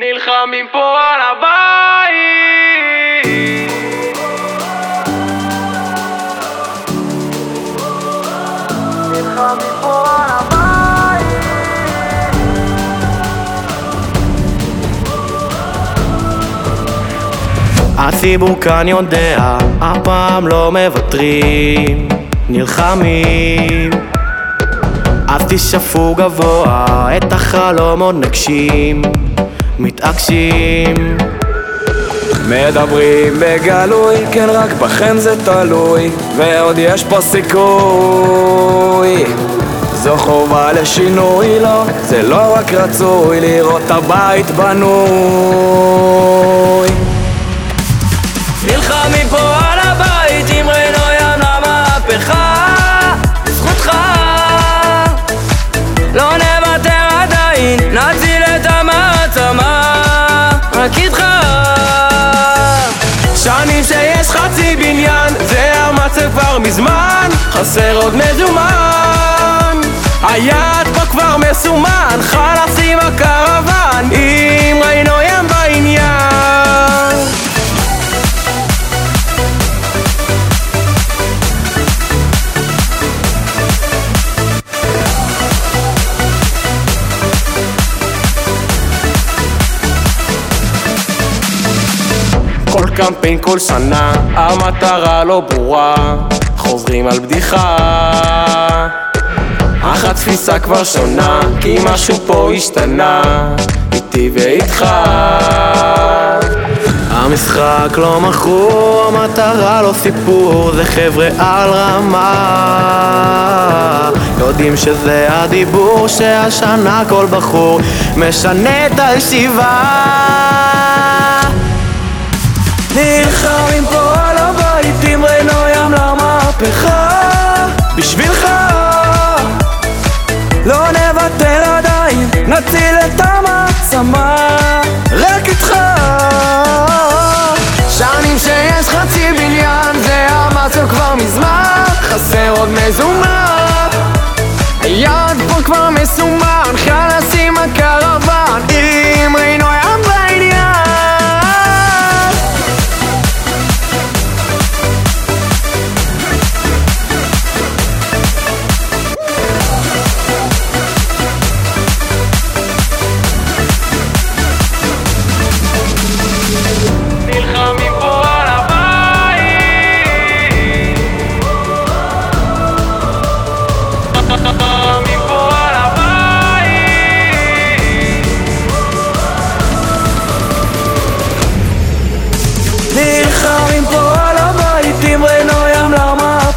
נלחמים פה על הבית. נלחמים פה על הבית. הציבור כאן יודע, הפעם לא מוותרים, נלחמים. אז תשאפו גבוה, את החלומות נגשים, מתעקשים. מדברים בגלוי, כן רק בכם זה תלוי, ועוד יש פה סיכוי. זו חובה לשינוי, לא, זה לא רק רצוי לראות הבית בנוי. המצב כבר מזמן חסר עוד מזומן. היעד פה כבר מסומן חלאס עם קמפיין כל שנה, המטרה לא ברורה, חוזרים על בדיחה. אך התפיסה כבר שונה, כי משהו פה השתנה, איתי ואיתך. המשחק לא מכור, המטרה לא סיפור, זה חבר'ה על רמה. יודעים שזה הדיבור, שהשנה כל בחור משנה את הישיבה. נלחמים פה על הבית עם רנו ים למהפכה. בשבילך לא נוותר עדיין נציל את המעצמה. רק איתך. שנים שיש חצי בניין זה המצב כבר מזמן. חסר עוד מזומן. היעד פה כבר מסומן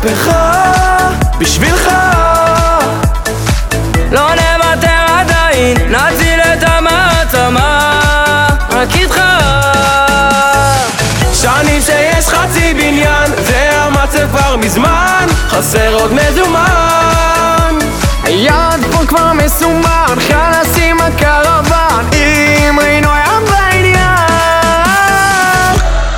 למהפכה בשבילך. לא נוותר עדיין נציל את המעצמה. רק איתך. שנים שיש חצי בניין זה המצב כבר מזמן חסר עוד מזומן. היעד